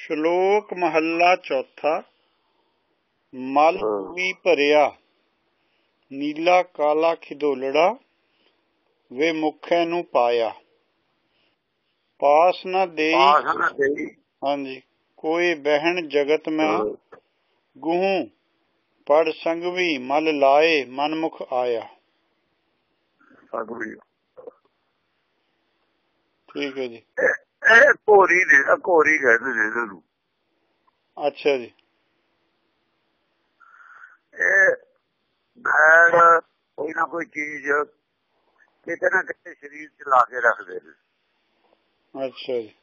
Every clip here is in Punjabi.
ਸ਼ਲੋਕ ਮਹੱਲਾ ਚੌਥਾ ਮਲ। ਵੀ ਭਰਿਆ ਨੀਲਾ ਕਾਲਾ ਖਿਦੋਲੜਾ ਵੇ ਮੁਖੈ ਨੂੰ ਪਾਇਆ। ਪਾਸ ਨਾ ਦੇਈ। ਹਾਂਜੀ। ਕੋਈ ਬਹਿਣ ਜਗਤ ਮੈਂ ਗੁਹੂ ਪੜ ਸੰਗਵੀ ਮਲ ਲਾਏ ਮਨਮੁਖ ਆਇਆ। ਠੀਕ ਹੈ ਜੀ। ਇਹ ਘੋਰੀ ਨੇ ਘੋਰੀ ਕਹਿੰਦੇ ਨੇ ਇਹਨਾਂ ਨੂੰ। ਅੱਛਾ ਜੀ। ਇਹ ਮੈਲ ਕੋਈ ਨਾ ਕੋਈ ਚੀਜ਼ ਕਿਤੇ ਨਾ ਕਿਤੇ ਸਰੀਰ 'ਚ ਲਾ ਕੇ ਰੱਖਦੇ ਨੇ। ਅੱਛਾ ਜੀ।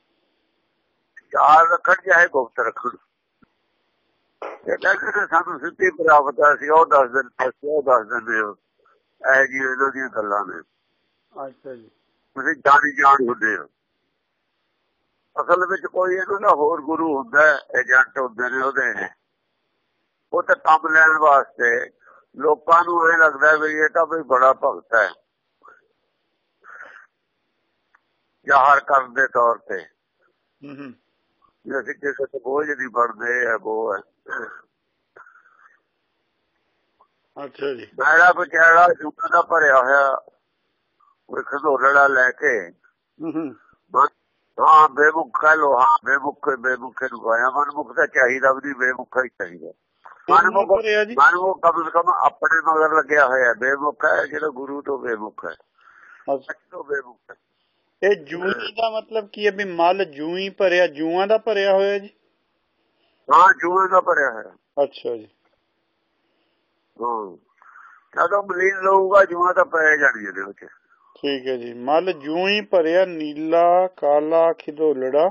ਚਾਰ ਰੱਖਣ ਚਾਹੇ ਗੁਪਤ ਰੱਖਣ। ਇਹ ਕਹਿੰਦੇ ਸਾਨੂੰ ਸਿੱਧੀ ਪ੍ਰਾਪਤ ਆ ਸੀ ਉਹ ਦੱਸ ਦਿਨ ਅਸੀਂ ਉਹ ਦੱਸ ਦਿੰਦੇ ਹੋ। ਇਹ ਜੀ ਇਹਨਾਂ ਦੀਆਂ ਗੱਲਾਂ ਨੇ। ਅੱਛਾ ਜੀ। ਤੁਸੀਂ ਜਾਣੀ ਜਾਣ ਹੁੰਦੇ ਹੋ। ਅਸਲ ਵਿੱਚ ਕੋਈ ਇਹਨਾਂ ਦਾ ਹੋਰ ਗੁਰੂ ਹੁੰਦਾ ਏਜੰਟ ਹੁੰਦੇ ਨੇ ਉਹਦੇ। ਉਹ ਤਾਂ ਕੰਮ ਲੈਣ ਵਾਸਤੇ ਲੋਕਾਂ ਨੂੰ ਇਹ ਲੱਗਦਾ ਵੀ ਇਹ ਤਾਂ ਵੀ ਬੜਾ ਭਗਤ ਹੈ। ਜ਼ਾਹਰ ਕਰਨ ਦੇ ਤੌਰ ਤੇ। ਹੂੰ ਹੂੰ। ਅਸੀਂ ਕਿਸੇ ਤੋਂ ਬੋਝ ਨਹੀਂ ਬਣਦੇ ਆ ਉਹ ਹੈ। ਅੱਛਾ ਜੀ। ਮੈਲਾ ਬਚਾੜਾ ਜੁਗਾ ਦਾ ਭਰਿਆ ਹੋਇਆ ਉਹ ਖਜ਼ੋਲੜਾ ਲੈ ਕੇ ਹੂੰ ਹੂੰ। ਬਸ ਹਾਂ ਬੇਮੁਖ ਕਹ ਲੋ ਹਾਂ ਬੇਮੁਖ ਬੇਮੁਖ ਨੂੰ ਗਾਇਆ ਮਨਮੁਖ ਦਾ ਚਾਹੀਦਾ ਵੀ ਬੇਮੁਖ ਹੀ ਚਾਹੀਦਾ। ਮਨਮੁਖ ਮਨਮੁਖ ਕਮ ਸੇ ਕਮ ਆਪਣੇ ਮਗਰ ਲੱਗਿਆ ਹੋਇਆ ਬੇਮੁਖ ਹੈ ਜਿਹੜਾ ਗੁਰੂ ਤੋਂ ਬੇਮੁਖ ਹੈ। ਸੱਚ ਤੋਂ ਬੇਮੁਖ ਹੈ। ਇਹ ਜੂਈ ਦਾ ਮਤਲਬ ਕੀ ਹੈ ਵੀ ਮਲ ਜੂਈ ਭਰਿਆ ਜੂਆਂ ਦਾ ਭਰਿਆ ਹੋਇਆ ਜੀ? ਹਾਂ ਜੂਏ ਦਾ ਭਰਿਆ ਹੋਇਆ। ਅੱਛਾ ਜੀ। ਹਾਂ। ਜਦੋਂ ਮਲੀਨ ਲਊਗਾ ਜੂਆ ਤਾਂ ਪੈ ਜਾਣੀ ਇਹਦੇ ਵਿੱਚ। ਠੀਕ ਹੈ ਜੀ। ਮਲ ਜੂਈ ਭਰਿਆ ਨੀਲਾ ਕਾਲਾ ਖਿਦੋਲੜਾ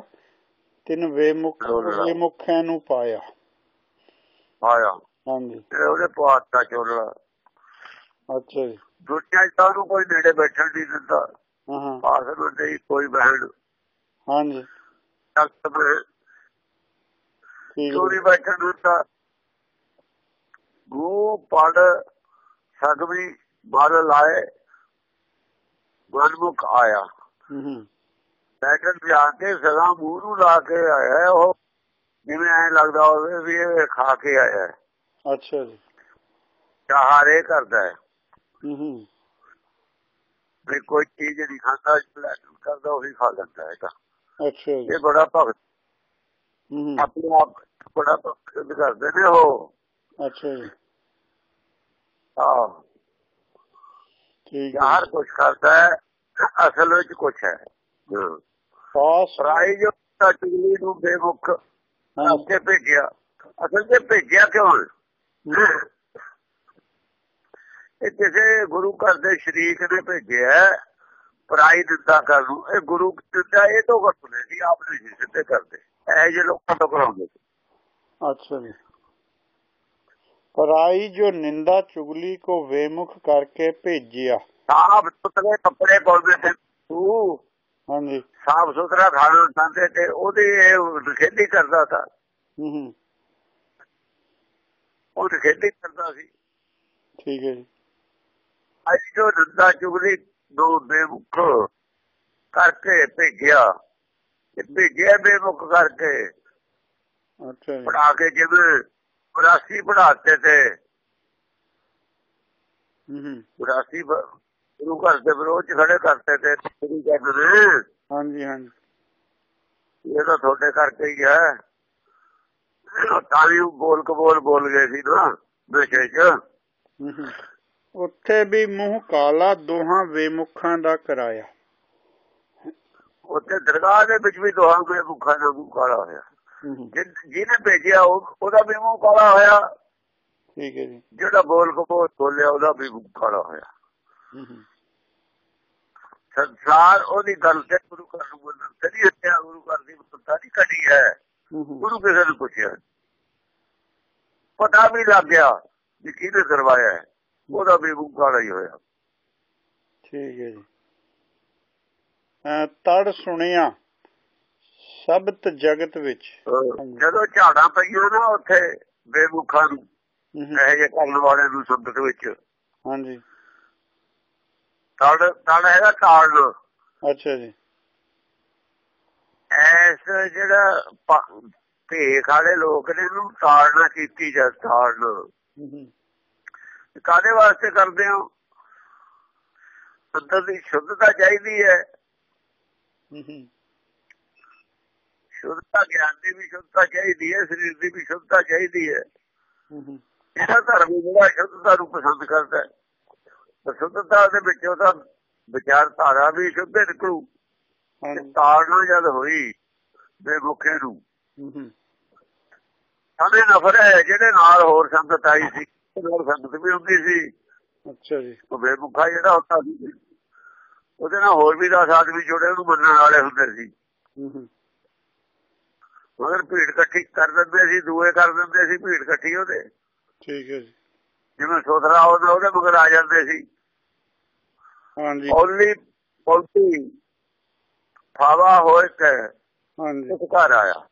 ਤਿੰਨ ਵੇਮੁਖ। ਵੇਮੁਖਾਂ ਨੂੰ ਪਾਇਆ। ਆਇਆ ਹਾਂਜੀ। ਤੇ ਉਹਦੇ ਪਾਤਾ ਚੋਲਾ ਅੱਛਾ ਜੀ। ਦੁਨੀਆ ਤਾਂ ਕੋਈ ਨੇੜੇ ਬੈਠਣ ਨਹੀਂ ਦਿੰਦਾ। ਹਾਂ ਹਾਂ। ਪਾਸ ਨੂੰ ਨਹੀਂ ਕੋਈ ਬਹਿਣ। ਹਾਂਜੀ। ਤਖਤ ਚੋਰੀ ਬੈਠਣ ਨੂੰ ਤਾਂ ਗੂ ਪੜ ਸਗਵੀ ਮਰ ਲਾਏ। ਮਨਮੁਖ ਆਇਆ। ਬੈਠਣ ਜਾ ਕੇ ਸਦਾ ਮੂੰਹ ਨੂੰ ਲਾ ਕੇ ਆਇਆ ਉਹ ਜਿਵੇਂ ਐ ਲੱਗਦਾ ਹੋਵੇ ਵੀ ਇਹ ਖਾ ਕੇ ਆਇਆ ਹੈ। ਅੱਛਾ ਜੀ। ਚਾਹਾਰੇ ਕਰਦਾ ਹੈ। ਹੂੰ ਹੂੰ ਵੀ ਕੋਈ ਚੀਜ਼ ਨਹੀਂ ਖਾਂਦਾ ਪਲੈਟਰ ਕਰਦਾ ਉਹੀ ਖਾ ਲੈਂਦਾ ਹੈ ਤਾਂ ਅੱਛਾ ਇਹ ਬੜਾ ਭਗਤ ਹੂੰ ਆਪਣੇ ਆਪ ਬੜਾ ਭਗਤ ਕਰਦੇ ਨੇ ਉਹ। ਅੱਛਾ ਜੀ। ਹਾਂ ਹਰ ਕੁਝ ਕਰਦਾ ਹੈ ਅਸਲ ਵਿੱਚ ਕੁਝ ਹੈ। ਰਾਈ ਜੋ ਟੁਗਲੀ ਨੂੰ ਬੇਮੁਖ ਅੱਗੇ ਭੇਜਿਆ। ਅਸਲ ਤੇ ਭੇਜਿਆ ਕਿਉਂ ਇਹ ਕਿਸੇ ਗੁਰੂ ਘਰ ਦੇ ਸ਼ਰੀਕ ਨੇ ਭੇਜਿਆ ਪਰਾਈ ਦਿੱਤਾ ਕਰ ਨੂੰ। ਇਹ ਗੁਰੂ ਦਿੱਤਾ ਇਹ ਤੋਂ ਕਰਦੇ ਸੀ ਆਪ ਨਹੀਂ ਸਿੱਧੇ ਕਰਦੇ। ਇਹ ਜੇ ਲੋਕਾਂ ਤੋਂ ਕਰਾਉਂਦੇ। ਅੱਛਾ ਜੀ। ਪਰਾਈ ਜੋ ਨਿੰਦਾ ਚੁਗਲੀ ਕੋ ਵੇਮੁਖ ਕਰਕੇ ਭੇਜਿਆ। ਸਾਫ਼ ਸੁਥਰੇ ਕੱਪੜੇ ਪਾਉਂਦੇ ਸੀ। ਤੂੰ ਹਾਂਜੀ। ਸਾਫ਼ ਸੁਥਰਾ ਖਾਣਾ ਖਾਂਦੇ ਤੇ ਉਹਦੀ ਖੇਤੀ ਕਰਦਾ ਸੀ। ਹੂੰ ਹੂੰ। ਉਹ ਖੇਤੀ ਕਰਦਾ ਸੀ। ਠੀਕ ਹੈ ਜੀ। ਅੱਜ ਜੋ ਨਿੰਦਾ ਚੁਗਲੀ ਦੋ ਬੇਮੁਖ ਕਰਕੇ ਭੇਜਿਆ। ਭੇਜਿਆ ਬੇਮੁਖ ਕਰਕੇ। ਅੱਛਾ ਪੜਾ ਕੇ ਜਿਵੇਂ ਬਰਾਸੀ ਬਣਾਤੇ ਤੇ। ਹੂੰ ਬਰਾਸੀ ਗੁਰੂ ਘਰ ਦੇ ਵਿਰੋਧ ਚ ਖੜੇ ਕਰਤੇ ਤੇ ਸ੍ਰੀ ਜੱਗ ਦੇ ਹਾਂਜੀ ਹਾਂਜੀ। ਇਹ ਤਾਂ ਤੁਹਾਡੇ ਕਰਕੇ ਹੀ ਹੈ। ਤਾਂ ਬੋਲ ਕਬੋਲ ਬੋਲ ਗਏ ਸੀ ਨਾ ਵਿਸ਼ੇ ਉੱਥੇ ਵੀ ਮੂੰਹ ਕਾਲਾ ਦੋਹਾਂ ਵੇਮੁਖਾਂ ਦਾ ਕਰਾਇਆ। ਉੱਥੇ ਦਰਗਾਹ ਦੇ ਵਿੱਚ ਵੀ ਦੋਹਾਂ ਵੇਮੁਖਾਂ ਦਾ ਮੂੰਹ ਕਾਲਾ ਹੋਇਆ। ਜਿਹਨੇ ਭੇਜਿਆ ਉਹਦਾ ਵੀ ਮੂੰਹ ਕਾਲਾ ਹੋਇਆ। ਠੀਕ ਹੈ ਜੀ। ਜਿਹੜਾ ਬੋਲ ਕਬੋਲ ਬੋਲਿਆ ਉਹਦਾ ਵੀ ਮੂੰਹ ਕਾਲਾ ਹੋਇਆ। ਸੰਸਾਰ ਉਹਦੀ ਗੱਲ ਤੇ ਗੁਰੂ ਘਰ ਨੂੰ ਬੋਲਣ ਕਦੀ ਇੱਥੇ ਗੁਰੂ ਘਰ ਦੀ ਬੁੱਧਤਾ ਨਹੀਂ ਕੱਢੀ ਹੈ। ਗੁਰੂ ਕਿਸੇ ਨੂੰ ਪੁੱਛਿਆ ਪਤਾ ਵੀ ਲੱਗ ਗਿਆ ਕਿ ਕਿਹਨੇ ਕਰਵਾਇਆ ਹੈ। ਉਹਦਾ ਵੀ ਮੂੰਹ ਕਾਲਾ ਹੀ ਹੋਇਆ। ਠੀਕ ਹੈ ਜੀ। ਤੜ ਸੁਣਿਆ। ਸਬਤ ਜਗਤ ਵਿੱਚ। ਜਦੋਂ ਝਾੜਾਂ ਪਈਆਂ ਨਾ ਉੱਥੇ ਬੇਮੁਖਾਂ ਨੂੰ ਇਹ ਜੇ ਕਰਨ ਵਾਲੇ ਨੂੰ ਸਬਤ ਵਿੱਚ। ਹਾਂਜੀ। ਤੜ ਹੈਗਾ ਤਾੜਨ ਅੱਛਾ ਜੀ। ਐਸ ਜਿਹੜਾ ਭੇਖ ਵਾਲੇ ਲੋਕ ਨੇ ਇਹਨੂੰ ਤਾੜਨਾ ਕੀਤੀ ਜਾਂ ਤਾੜਨ ਕਾਦੇ ਵਾਸਤੇ ਕਰਦੇ ਹੋ? ਅੰਦਰ ਦੀ ਸ਼ੁੱਧਤਾ ਚਾਹੀਦੀ ਹੈ। ਸ਼ੁੱਧਤਾ ਗਿਆਨ ਦੀ ਵੀ ਸ਼ੁੱਧਤਾ ਚਾਹੀਦੀ ਹੈ ਸਰੀਰ ਦੀ ਵੀ ਸ਼ੁੱਧਤਾ ਚਾਹੀਦੀ ਹੈ। ਇਹਦਾ ਧਰਮ ਜਿਹੜਾ ਸ਼ੁੱਧਤਾ ਨੂੰ ਪਸੰਦ ਕਰਦਾ ਹੈ। ਸ਼ੁੱਧਤਾ ਦੇ ਵਿੱਚ ਉਹਦਾ ਵਿਚਾਰਧਾਰਾ ਵੀ ਸ਼ੁੱਧ ਨਿਕਲੂ ਤਾੜਨਾ ਜਦ ਹੋਈ ਬੇਮੁਖੇ ਨੂੰ। ਸਾਡੇ ਨਫਰ ਹੈ ਜਿਹੜੇ ਨਾਲ ਹੋਰ ਸੰਗਤ ਆਈ ਸੀ ਹੋਰ ਸੰਗਤ ਵੀ ਹੁੰਦੀ ਸੀ। ਅੱਛਾ ਜੀ। ਉਹ ਬੇਮੁਖਾ ਜਿਹੜਾ ਹੁੰਦਾ ਸੀ। ਉਹਦੇ ਨਾਲ ਹੋਰ ਵੀ 10 ਆਦਮੀ ਜੁੜੇ ਉਹਨੂੰ ਮੰਨਣ ਵਾਲੇ ਹੁੰਦੇ ਸੀ। ਮਗਰ ਭੀੜ ਇਕੱਠੀ ਕਰ ਦਿੰਦੇ ਸੀ ਦੂਏ ਕਰ ਦਿੰਦੇ ਸੀ ਭੀੜ ਇਕੱਠੀ ਉਹਦੇ। ਠੀਕ ਹੈ ਜੀ। ਜਿਵੇਂ ਸੋਧਰਾ ਉਹਦੇ ਉਹਦੇ ਮਗਰ ਆ ਜਾਂਦੇ ਸੀ। ਹਾਂਜੀ। ਔਲੀ ਪੌਲਤੀ ਫਾਵਾ ਹੋਏ ਕਿ ਹਾਂਜੀ। ਇੱਕ ਘਰ ਆਇਆ।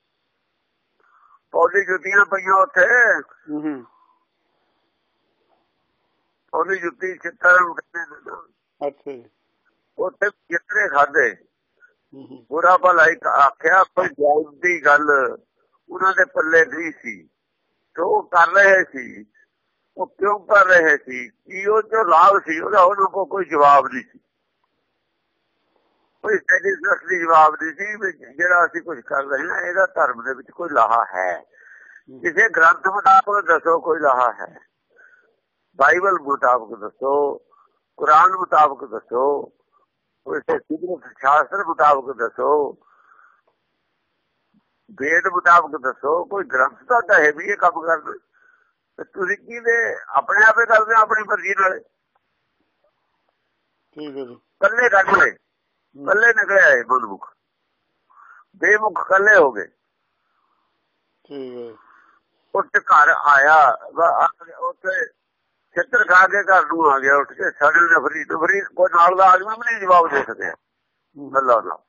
ਪੌਲੀ ਜੁੱਤੀਆਂ ਪਈਆਂ ਉੱਥੇ। ਹੂੰ ਹੂੰ। ਉਹਦੀ ਜੁੱਤੀ ਚਿੱਤਰ ਕਹਿੰਦੇ। ਅੱਛਾ ਜੀ। ਉੱਥੇ ਜਿੱਤਰੇ ਖਾਦੇ ਬੁਰਾ ਭਲਾ ਇੱਕ ਆਖਿਆ, ਕੋਈ ਜਾਇਜ਼ ਦੀ ਗੱਲ ਉਹਨਾਂ ਦੇ ਪੱਲੇ ਨਹੀਂ ਸੀ। ਤੇ ਉਹ ਕਰ ਰਹੇ ਸੀ। ਉਹ ਕਿਉਂ ਕਰ ਰਹੇ ਸੀ? ਕੀ ਉਹ ਜੋ ਲਾਭ ਸੀ, ਉਹਦਾ ਉਹਨਾਂ ਕੋਲ ਕੋਈ ਜਵਾਬ ਨਹੀਂ ਸੀ। ਕੋਈ ਸੈਟੀਸਫੈਕਟਰੀ ਜਵਾਬ ਨਹੀਂ ਸੀ ਵੀ ਜਿਹੜਾ ਅਸੀਂ ਕੁਝ ਕਰ ਰਹੇ ਹਾਂ, ਇਹਦਾ ਧਰਮ ਦੇ ਵਿੱਚ ਕੋਈ ਲਾਹਾ ਹੈ। ਕਿਸੇ ਗ੍ਰੰਥ ਮੁਤਾਬਕ ਦੱਸੋ ਕੋਈ ਲਾਹਾ ਹੈ। ਬਾਈਬਲ ਮੁਤਾਬਕ ਦੱਸੋ, ਕੁਰਾਨ ਮੁਤਾਬਕ ਦੱਸੋ ਉਸੇ ਸਿੱਧ ਸ਼ਾਸਤਰ ਮੁਤਾਬਕ ਦੱਸੋ। ਵੇਦ ਮੁਤਾਬਕ ਦੱਸੋ ਕੋਈ ਗ੍ਰੰਥ ਤਾਂ ਕਹੇ ਵੀ ਇਹ ਕੰਮ ਕਰਨਾ। ਤੇ ਤੁਸੀਂ ਕੀ ਦੇ ਆਪਣੇ ਆਪੇ ਕਰਦੇ ਆਪਣੀ ਮਰਜ਼ੀ ਨਾਲ? ਠੀਕ ਹੈ ਜੀ। ਕੱਲੇ ਕੱਢ ਕੱਲੇ ਨਿਕਲੇ ਆਏ ਮਨਮੁਖ ਬੇਮੁਖ ਕੱਲੇ ਹੋ ਗਏ। ਠੀਕ ਹੈ। ਉੱਥੇ ਘਰ ਆਇਆ ਉੱਥੇ ਛਿੱਤਰ ਖਾ ਕੇ ਘਰ ਨੂੰ ਆ ਗਿਆ ਉੱਠ ਕੇ ਸਾਡੇ ਨਫਰੀ ਨਫਰੀ ਕੋਈ ਨਾਲ ਦਾ ਆਦਮੀ ਵੀ ਨਹੀਂ ਜਵਾਬ ਦੇ ਸਕਿਆ। ਗੱਲਾਂ ਦਾ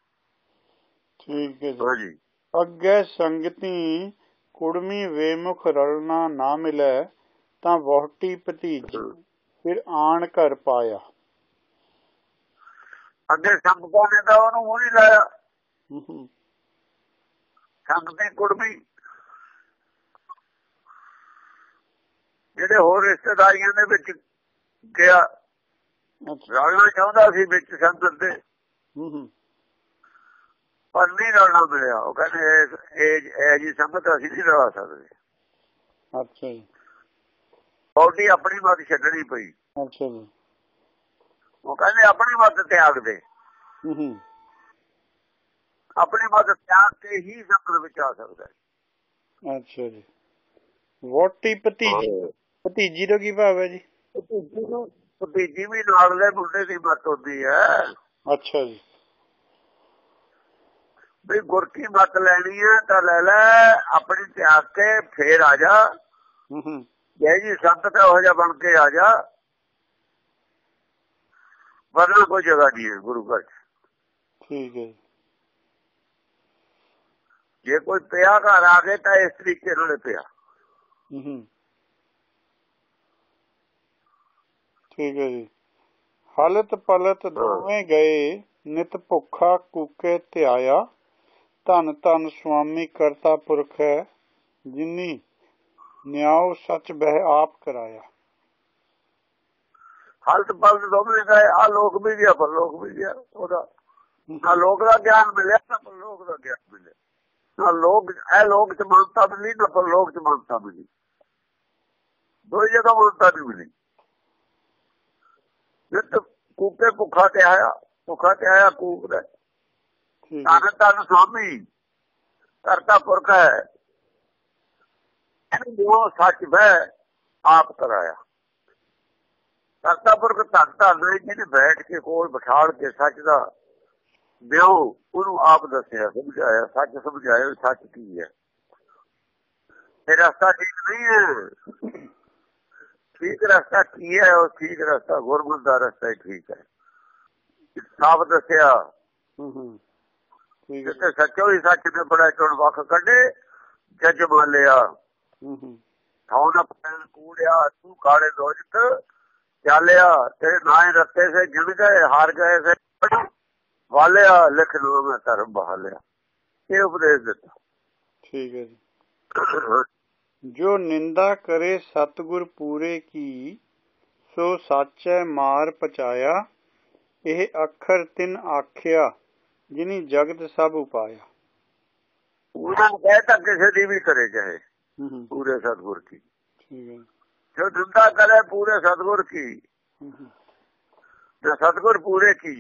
ਠੀਕ ਹੈ ਜੀ। ਅੱਗੇ ਸੰਗਤੀ ਕੁੜਮੀ ਵੇਮੁਖ ਰਲਣਾ ਨਾ ਮਿਲੇ ਤਾਂ ਵਹੁਟੀ ਭਤੀਜੀ ਫਿਰ ਆਣ ਘਰ ਪਾਇਆ। ਅੱਗੇ ਸੰਗਤਾਂ ਨੇ ਤਾਂ ਉਹਨੂੰ ਮੂੰਹ ਨਹੀਂ ਲਾਇਆ। ਹੂੰ ਹੂੰ। ਸੰਗਤੇ ਕੁੜਮੀ ਜਿਹੜੇ ਹੋਰ ਰਿਸ਼ਤੇਦਾਰੀਆਂ ਦੇ ਵਿੱਚ ਗਿਆ ਰਲਣਾ ਚਾਹੁੰਦਾ ਸੀ ਵਿੱਚ ਸੰਗਤ ਦੇ। ਹੂੰ ਹੂੰ। ਪਰ ਨਹੀਂ ਰਲਣਾ ਮਿਲਿਆ। ਉਹ ਕਹਿੰਦੇ ਇਹ- ਇਹ ਜੀ ਸੰਗਤ ਅਸੀਂ ਨਹੀਂ ਰਲਾ ਸਕਦੇ। ਅੱਛਾ ਜੀ। ਬੌਡੀ ਆਪਣੀ ਮਤ ਛੱਡਣੀ ਪਈ। ਅੱਛਾ ਜੀ। ਉਹ ਕਹਿੰਦੇ ਆਪਣੀ ਮਤ ਤਿਆਗ ਦੇ। ਹੂੰ ਹੂੰ। ਆਪਣੀ ਮਤ ਤਿਆਗ ਕੇ ਹੀ ਸੰਗਤ ਵਿੱਚ ਆ ਸਕਦਾ ਅੱਛਾ ਜੀ। ਵਹੁਟੀ ਭਤੀਜੀ। ਭਤੀਜੀ ਦਾ ਕੀ ਭਾਵ ਹੈ ਜੀ? ਭਤੀਜੀ ਨੂੰ ਭਤੀਜੀ ਵੀ ਨਾਲ ਦੇ ਮੁੰਡੇ ਦੀ ਮਤ ਹੁੰਦੀ ਹੈ। ਅੱਛਾ ਜੀ। ਵੀ ਗੁਰ ਕੀ ਮਤ ਲੈਣੀ ਹੈ ਤਾਂ ਲੈ ਲੈ ਆਪਣੀ ਤਿਆਗ ਕੇ ਫੇਰ ਆ ਜਾ। ਜੈ ਜੀ ਸੰਗਤ ਹੋ ਜਾ ਬਣ ਕੇ ਆ ਜਾ। ਵਰਨਾ ਕੋਈ ਜਗ੍ਹਾ ਨਹੀਂ ਹੈ ਗੁਰੂ ਘਰ ਠੀਕ ਹੈ ਜੀ। ਕੋਈ ਪਿਆ ਘਰ ਆ ਗਏ ਤਾਂ ਇਸ ਤਰੀਕੇ ਨਾਲ ਪਿਆ। ਹੂੰ ਹੂੰ ਠੀਕ ਹੈ ਜੀ। ਹਲਤ ਪਲਤ ਦੋਵੇਂ ਗਏ ਨਿਤ ਭੁੱਖਾ ਕੂਕੇ ਧਿਆਇਆ। ਧੰਨ ਧੰਨ ਸੁਆਮੀ ਕਰਤਾ ਪੁਰਖ ਹੈ ਜਿਨੀ ਨਿਆਉ ਸੱਚ ਬਹਿ ਆਪ ਕਰਾਇਆ। ਹਲਤ ਪਲਤ ਦੋਵੇਂ ਗਏ ਆ ਲੋਕ ਵੀ ਗਿਆ ਪਰ ਲੋਕ ਵੀ ਗਿਆ ਉਹਦਾ। ਨਾ ਲੋਕ ਦਾ ਗਿਆਨ ਮਿਲਿਆ ਨਾ ਪਰ ਲੋਕ ਦਾ ਗਿਆਨ ਮਿਲਿਆ। ਨਾ ਲੋਕ ਇਹ ਲੋਕ ਚ ਮੰਨਤਾ ਮਿਲੀ ਨਾ ਪਰ ਲੋਕ ਚ ਮੰਨਤਾ ਮਿਲੀ। ਦੋਈ ਜਗ੍ਹਾ ਮੰਨਤਾ ਨਹੀਂ ਮਿਲੀ। ਜਿੱਤ ਕੂਕੇ ਭੁੱਖਾ ਤੇ ਆਇਆ ਭੁੱਖਾ ਤੇ ਆਇਆ ਕੂਕ ਦਾ। ਠੀਕ ਹੈ। ਧੰਨ ਧੰਨ ਸੁਆਮੀ ਕਰਤਾ ਪੁਰਖ ਹੈ। ਇਹਨੂੰ ਸੱਚ ਬਹਿ ਆਪ ਕਰਾਇਆ ਕਰਤਾ ਪੁਰਖ ਧੰਨ ਹੈ ਜਿਹਨੇ ਬੈਠ ਕੇ ਕੋਲ ਬਿਠਾੜ ਕੇ ਸੱਚ ਦਾ ਵਿਉ ਉਹਨੂੰ ਆਪ ਦੱਸਿਆ ਸਮਝਾਇਆ ਸੱਚ ਸਮਝਾਇਆ ਸੱਚ ਕੀ ਹੈ। ਇਹ ਰਸਤਾ ਠੀਕ ਨਹੀਂ ਹੈ। ਠੀਕ ਰਸਤਾ ਕੀ ਹੈ ਉਹ ਠੀਕ ਰਸਤਾ ਗੁਰਮੁਖ ਦਾ ਰਸਤਾ ਹੀ ਠੀਕ ਹੈ। ਸਾਫ਼ ਦੱਸਿਆ। ਹੂੰ ਹੂੰ। ਠੀਕ ਹੈ। ਸੱਚੋ ਹੀ ਸੱਚ ਨੇ ਬੜਾ ਚੁਣ ਵਖ ਕੱਢੇ ਜੱਜ ਮਾਲਿਆ ਹੂੰ ਹੂੰ। ਥਾਉ ਪੈਣ ਕੂੜਿਆ ਤੂੰ ਕਾਲੇ ਦੋਜਕ ਚਾਲਿਆ ਤੇਰੇ ਨਾਂ ਰੱਤੇ ਸੇ ਜਿਣ ਗਏ ਹਾਰ ਗਏ ਸੇ। ਵਾਲਿਆ ਲਿਖ ਲੋ ਮੈਂ ਧਰਮ ਬਹਾਲਿਆ। ਇਹ ਉਪਦੇਸ਼ ਦਿੱਤਾ। ਠੀਕ ਹੈ ਜੀ ਨਿੰਦਾ ਕਰੇ ਸਤਗੁਰ ਪੂਰੇ ਕੀ ਸੋ ਸਾਚੈ ਮਾਰ ਪਚਾਇਆ ਇਹ ਅੱਖਰ ਤਿੰਨ ਆਖਿਆ ਜਿਨੀ ਜਗਤ ਸਭ ਉਪਾਇਆ। ਉਹਨਾਂ ਕਹਿ ਤਾਂ ਕਿਸੇ ਦੀ ਵੀ ਕਰੇ ਚਾਹੇ ਪੂਰੇ ਸਤਗੁਰ ਕੀ। ਜੋ ਨਿੰਦਾ ਕਰੇ ਪੂਰੇ ਸਤਗੁਰ ਕੀ ਜੋ ਸਤਗੁਰ ਪੂਰੇ ਕੀ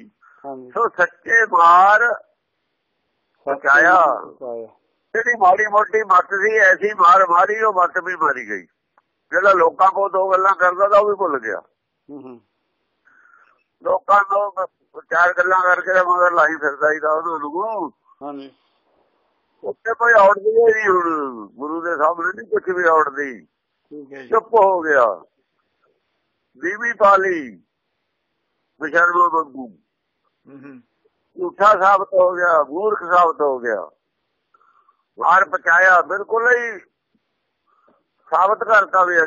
ਸੋ ਸੱਚੇ ਮਾਰ ਪਹੁੰਚਾਇਆ। ਜਿਹੜੀ ਮਾੜੀ ਮੋਟੀ ਮੱਤ ਸੀ ਐਸੀ ਮਾਰ ਮਾਰੀ ਉਹ ਮੱਤ ਵੀ ਮਾਰੀ ਗਈ। ਜਿਹੜਾ ਲੋਕਾਂ ਕੋਲ ਦੋ ਗੱਲਾਂ ਕਰਦਾ ਤਾਂ ਉਹ ਵੀ ਭੁੱਲ ਗਿਆ। ਲੋਕਾਂ ਨੂੰ ਚਾਰ ਗੱਲਾਂ ਕਰਕੇ ਮਗਰ ਲਾਈ ਫਿਰਦਾ ਹੀ ਤਾਂ ਉਹਨਾਂ ਨੂੰ ਹਾਂਜੀ। ਉੱਤੇ ਕੋਈ ਔੜਦੀ ਨਹੀਂ ਹੁਣ। ਗੁਰੂ ਦੇ ਸਾਹਮਣੇ ਨਹੀਂ ਕੁਝ ਵੀ ਔੜਦੀ ਚੁੱਪ ਹੋ ਗਿਆ। ਬੀਬੀ ਪਾਲੀ ਬਿਸ਼ਰਮੋ ਬੰਗੂ ਹੂੰ ਹੂੰ। ਝੂਠਾ ਸਾਬਤ ਹੋ ਗਿਆ ਮੂਰਖ ਸਾਬਤ ਹੋ ਗਿਆ। ਮਾਰ ਪਚਾਇਆ ਬਿਲਕੁਲ ਹੀ ਸਾਬਤ ਕਰਤਾ ਵੀ ਹੈ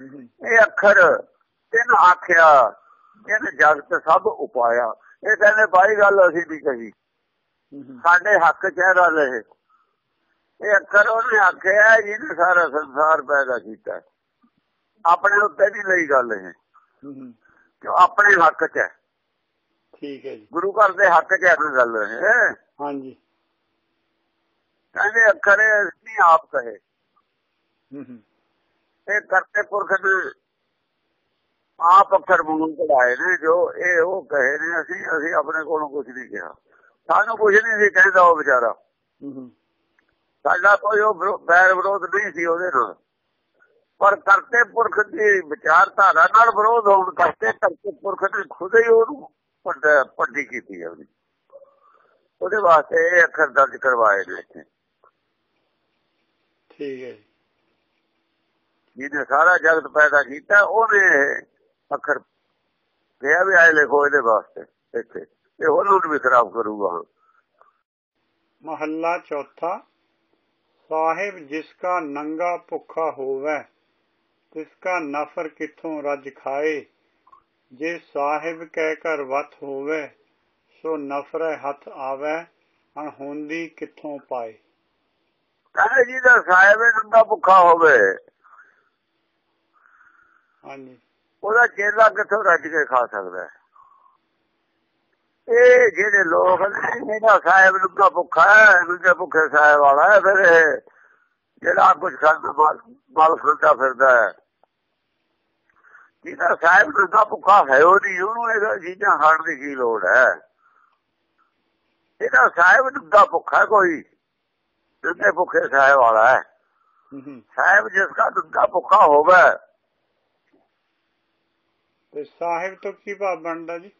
ਹੂੰ ਹੂੰ ਇਹ ਅੱਖਰ ਤਿੰਨ ਆਖਿਆ ਜਿਹਨੇ ਜਗਤ ਸਭ ਉਪਾਇਆ। ਇਹ ਕਹਿੰਦੇ ਬਾਈ ਗੱਲ ਅਸੀਂ ਨਹੀਂ ਕਹੀ। ਹੂੰ ਹੂੰ ਸਾਡੇ ਹੱਕ ਚ ਹੈ ਗੱਲ ਇਹ ਅੱਖਰ ਉਹਨੇ ਆਖਿਆ ਜਿਹਨੇ ਸਾਰਾ ਸੰਸਾਰ ਪੈਦਾ ਕੀਤਾ। ਆਪਣੇ ਉੱਤੇ ਨਹੀਂ ਲਈ ਗੱਲ ਇਹ। ਹੂੰ ਹੂੰ ਜੋ ਆਪਣੇ ਹੱਕ ਚ ਹੈ। ਠੀਕ ਹੈ ਜੀ। ਗੁਰੂ ਘਰ ਦੇ ਹੱਕ ਚ ਹੈ ਗੱਲ ਇਹ। ਹਾਂਜੀ। ਕਹਿੰਦੇ ਅੱਖਰ ਨਹੀਂ ਆਪ ਕਹੇ। ਹੂੰ ਹੂੰ। ਇਹ ਕਰਤੇ ਪੁਰਖ ਨੇ ਆਪ ਅੱਖਰ ਮੂੰਹ ਕਢਾਏ ਨੇ ਜੋ ਇਹ ਉਹ ਕਹੇ ਨੇ ਅਸੀਂ ਅਸੀਂ ਆਪਣੇ ਕੋਲੋਂ ਕੁਝ ਨਹੀਂ ਕਿਹਾ। ਸਾਨੂੰ ਕੁਝ ਨਹੀਂ ਸੀ ਕਹਿੰਦਾ ਉਹ ਵਿਚਾਰਾ। ਸਾਡਾ ਕੋਈ ਉਹ ਵੈਰ ਵਿਰੋਧ ਨਹੀਂ ਸੀ ਉਹਦੇ ਨਾਲ। ਪਰ ਕਰਤੇ ਪੁਰਖ ਦੀ ਵਿਚਾਰਧਾਰਾ ਨਾਲ ਵਿਰੋਧ ਹੋਣ ਕਰਕੇ ਕਰਤੇ ਪੁਰਖ ਨੇ ਖੁਦ ਹੀ ਉਹਨੂੰ ਪੱਟੀ ਕੀਤੀ ਉਹਦੀ। ਉਹਦੇ ਵਾਸਤੇ ਇਹ ਅੱਖਰ ਦਰਜ ਕਰਵਾਏ ਨੇ ਇੱਥੇ। ਠੀਕ ਹੈ ਜੀ। ਜਿਹਨੇ ਸਾਰਾ ਜਗਤ ਪੈਦਾ ਕੀਤਾ ਉਹਨੇ ਅੱਖਰ ਕਿਹਾ ਵੀ ਆਏ ਲਿਖੋ ਇਹਦੇ ਵਾਸਤੇ ਇੱਥੇ। ਇਹ ਹੋਰ ਵੀ ਖਰਾਬ ਕਰੂਗਾ ਮਹੱਲਾ ਚੌਥਾ ਸਾਹਿਬ ਜਿਸ ਕਾ ਨੰਗਾ ਭੁੱਖਾ ਹੋਵੇ ਤਿਸ ਕਾ ਨਫਰ ਕਿੱਥੋਂ ਰੱਜ ਖਾਏ। ਜੇ ਸਾਹਿਬ ਕਹਿ ਕਰ ਵਤ ਹੋਵੇ ਸੋ ਨਫਰੇ ਹੱਥ ਆਵੇ ਅਣਹੋਂਦੀ ਕਿੱਥੋਂ ਪਾਏ। ਕਹਿੰਦੇ ਜੀ ਦਾ ਸਾਹਿਬ ਨੰਗਾ ਭੁੱਖਾ ਹੋਵੇ। ਹਾਂਜੀ। ਉਹਦਾ ਚੇਲਾ ਕਿੱਥੋਂ ਰੱਜ ਕੇ ਖਾ ਸਕਦਾ ਹੈ? ਇਹ ਜਿਹੜੇ ਲੋਕ ਨੇ ਇਹਦਾ ਸਾਹਿਬ ਨੰਗਾ ਭੁੱਖਾ ਹੈ ਨੰਗੇ ਭੁੱਖੇ ਸਾਹਿਬ ਵਾਲਾ ਹੈ ਫਿਰ ਜਿਹੜਾ ਕੁਝ ਖਾਂਦਾ ਮਾਲ ਖਾਂਦਾ ਫਿਰਦਾ ਹੈ। ਜਿਹਦਾ ਸਾਹਿਬ ਨੰਗਾ ਭੁੱਖਾ ਹੈ ਉਹ ਨਹੀਂ ਉਹਨੂੰ ਇਹ ਚੀਜ਼ਾਂ ਖਾਣ ਦੀ ਕੀ ਲੋੜ ਹੈ? ਇਹਦਾ ਸਾਹਿਬ ਨੰਗਾ ਭੁੱਖਾ ਕੋਈ। ਨੰਗੇ ਭੁੱਖੇ ਸਾਹਿਬ ਵਾਲਾ ਹੈ? ਸਾਹਿਬ ਜਿਸ ਦਾ ਨੰਗਾ ਭੁੱਖਾ ਹੋਵੇ। ਤੇ ਸਾਹਿਬ ਤੋਂ ਕੀ ਭਾਵ ਬਣਦਾ ਜੀ?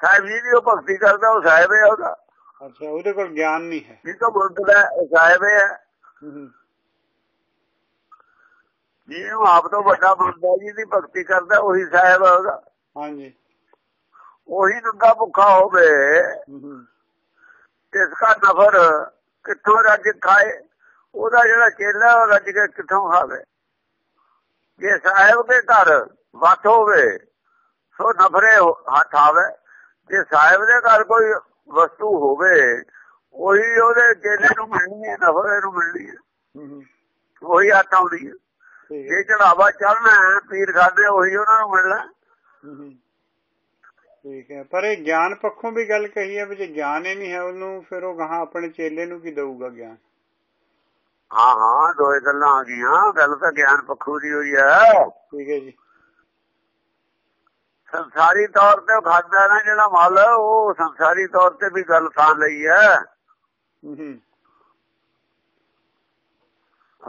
ਸਾਹਿਬ ਜੀ ਦੀ ਉਹ ਭਗਤੀ ਕਰਦਾ ਉਹ ਸਾਹਿਬ ਹੈ ਉਹਦਾ। ਅੱਛਾ ਉਹਦੇ ਕੋਲ ਗਿਆਨ ਨਹੀਂ ਹੈ। ਜੀ ਤੋਂ ਉਹ ਸਾਹਿਬ ਹੈ। ਜਿਹਨੂੰ ਆਪ ਤੋਂ ਵੱਡਾ ਮੰਨਦਾ ਜੀ ਦੀ ਭਗਤੀ ਕਰਦਾ ਉਹੀ ਸਾਹਿਬ ਹੈ ਉਹਦਾ। ਹਾਂਜੀ। ਉਹੀ ਨੰਗਾ ਭੁੱਖਾ ਹੋਵੇ ਇਸ ਦਾ ਨਫਰ ਕਿੱਥੋਂ ਰੱਜ ਖਾਏ ਉਹਦਾ ਜਿਹੜਾ ਚੇਲਾ ਉਹ ਰੱਜ ਕੇ ਕਿੱਥੋਂ ਖਾਵੇ? ਜੇ ਸਾਹਿਬ ਦੇ ਘਰ ਵਤ ਹੋਵੇ ਸੋ ਨਫਰੇ ਹੱਥ ਆਵੇ। ਜੇ ਸਾਹਿਬ ਦੇ ਘਰ ਕੋਈ ਵਸਤੂ ਹੋਵੇ ਉਹੀ ਉਹਦੇ ਚੇਲੇ ਨੂੰ ਮਿਲਣੀ ਹੈ ਨਫਰੇ ਨੂੰ ਮਿਲਣੀ ਹੈ। ਉਹੀ ਹੱਥ ਆਉਂਦੀ ਹੈ। ਜੇ ਚੜਾਵਾ ਚੜਨਾ ਪੀਰ ਖਾਦੇ ਉਹੀ ਉਹਨਾਂ ਨੂੰ ਮਿਲਣਾ। ਠੀਕ ਹੈ। ਪਰ ਇਹ ਗਿਆਨ ਪੱਖੋਂ ਵੀ ਗੱਲ ਕਹੀ ਹੈ ਵੀ ਜੇ ਗਿਆਨ ਹੀ ਨਹੀਂ ਹੈ ਉਹਨੂੰ ਫਿਰ ਉਹ ਗਾਹਾਂ ਆਪਣੇ ਚੇਲੇ ਨੂੰ ਕੀ ਦਊਗਾ ਗਿਆਨ? ਹਾਂ ਹਾਂ ਦੋਏ ਗੱਲਾਂ ਆ ਗਈਆਂ। ਗੱਲ ਤਾਂ ਗਿਆਨ ਪੱਖੂ ਦੀ ਹੋਈ ਹੈ। ਠੀਕ ਹੈ ਜੀ। ਸੰਸਾਰੀ ਤੌਰ ਤੇ ਖਾਦਾ ਨਾ ਜਿਹੜਾ ਮਲ ਉਹ ਸੰਸਾਰੀ ਤੌਰ ਤੇ ਵੀ ਗੱਲ ਤਾਂ ਲਈ ਹੂੰ।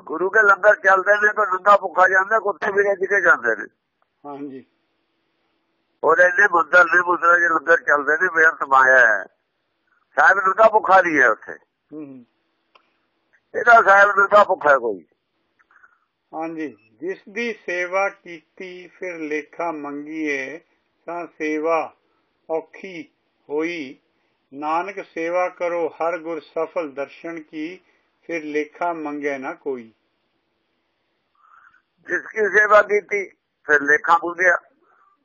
ਗੁਰੂ ਕੇ ਲੰਗਰ ਚੱਲਦੇ ਨੇ ਕੋਈ ਨੰਗਾ ਭੁੱਖਾ ਜਾਂਦਾ ਕੁੱਤੇ ਵੀ ਰੱਜ ਕੇ ਜਾਂਦੇ ਨੇ। ਹਾਂਜੀ। ਉਹਦੇ ਨੇ ਮੰਦਰ ਨੇ ਮੁੰਦਰ ਦੇ ਲੰਗਰ ਚੱਲਦੇ ਨੇ ਬੇਅੰਤ ਮਾਇਆ ਹੈ। ਸਾਹਿਬ ਨੰਗਾ ਭੁੱਖਾ ਨਹੀਂ ਹੈ ਉੱਥੇ। ਇਹਦਾ ਸਾਹਿਬ ਨੰਗਾ ਭੁੱਖਾ ਹੈ ਕੋਈ। ਹਾਂਜੀ। ਜਿਸ ਦੀ ਸੇਵਾ ਕੀਤੀ ਫਿਰ ਲੇਖਾ ਮੰਗੀਏ ਤਾਂ ਸੇਵਾ ਔਖੀ ਹੋਈ। ਨਾਨਕ ਸੇਵਾ ਕਰੋ ਹਰ ਗੁਰ ਸਫਲ ਦਰਸ਼ਨ ਕੀ ਫਿਰ ਲੇਖਾ ਮੰਗੇ ਨਾ ਕੋਈ। ਜਿਸ ਕੀ ਸੇਵਾ ਕੀਤੀ ਫਿਰ ਲੇਖਾ ਬੁੱਝਿਆ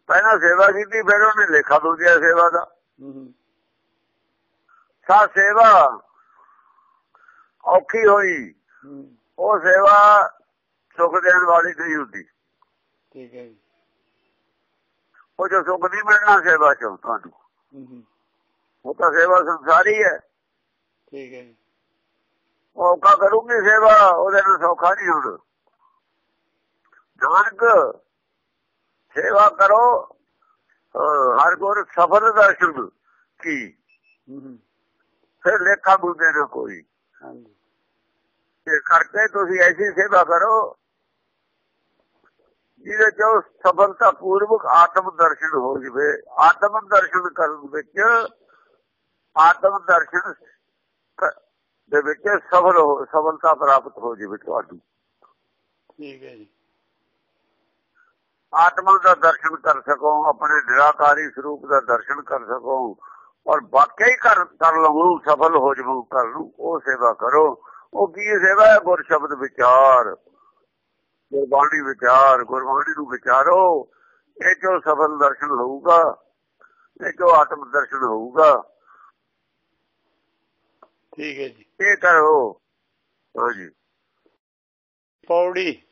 ਪਹਿਲਾਂ ਸੇਵਾ ਕੀਤੀ ਫਿਰ ਉਹਨੇ ਲੇਖਾ ਬੁੱਝਿਆ ਸੇਵਾ ਦਾ। ਸਾ ਸੇਵਾ ਔਖੀ ਹੋਈ। ਉਹ ਸੇਵਾ ਸੁਖ ਦੇਣ ਵਾਲੀ ਨਹੀਂ ਹੁੰਦੀ। ਠੀਕ ਹੈ ਜੀ। ਉਹ ਜੋ ਸੁਖ ਨਹੀਂ ਮਿਲਣਾ ਸੇਵਾ ਚੋਂ ਤੁਹਾਨੂੰ। ਉਹ ਤਾਂ ਸੇਵਾ ਸੰਸਾਰੀ ਹੈ। ਠੀਕ ਹੈ ਉਹ ਔਖਾ ਕਰੂਗੀ ਸੇਵਾ ਉਹਦੇ ਨਾਲ ਸੌਖਾ ਨਹੀਂ ਹੋਣਾ। ਨਾਨਕ ਸੇਵਾ ਕਰੋ ਹਰ ਗੁਰ ਸਫਲ ਦਰਸ਼ਨ ਕੀ? ਫਿਰ ਲੇਖਾ ਬੁੱਧੇ ਨਾ ਕੋਈ। ਹਾਂਜੀ। ਤੇ ਕਰਕੇ ਤੁਸੀਂ ਐਸੀ ਸੇਵਾ ਕਰੋ ਜਿਹਦੇ ਚੋਂ ਸਫਲਤਾ ਪੂਰਵਕ ਆਤਮ ਦਰਸ਼ਨ ਹੋ ਜਵੇ। ਆਤਮ ਦਰਸ਼ਨ ਕਰਨ ਵਿੱਚ ਆਤਮ ਦਰਸ਼ਨ ਦੇ ਵਿੱਚ ਸਫਲ ਸਫਲਤਾ ਪ੍ਰਾਪਤ ਹੋ ਜਵੇ ਤੁਹਾਨੂੰ ਠੀਕ ਹੈ ਜੀ। ਆਤਮਾ ਦਾ ਦਰਸ਼ਨ ਕਰ ਸਕੋ ਆਪਣੇ ਨਿਰਾਕਾਰੀ ਸਰੂਪ ਦਾ ਦਰਸ਼ਨ ਕਰ ਸਕੋ ਔਰ ਵਾਕਿਆ ਹੀ ਕਰ ਕਰ ਲਵੋ ਸਫਲ ਹੋ ਜਾਵੋ ਕਰ ਲੂ ਉਹ ਸੇਵਾ ਕਰੋ। ਉਹ ਕੀ ਸੇਵਾ ਹੈ? ਗੁਰ ਸ਼ਬਦ ਵਿਚਾਰ। ਗੁਰਬਾਣੀ ਵਿਚਾਰ ਗੁਰਬਾਣੀ ਨੂੰ ਵਿਚਾਰੋ। ਇਹ ਜੋ ਸਫਲ ਦਰਸ਼ਨ ਹੋਊਗਾ ਇਹ ਜੋ ਆਤਮ ਦਰਸ਼ਨ ਹੋਊਗਾ ਠੀਕ ਹੈ ਜੀ। ਇਹ ਕਰੋ। ਹਾਂਜੀ ਪੌੜੀ।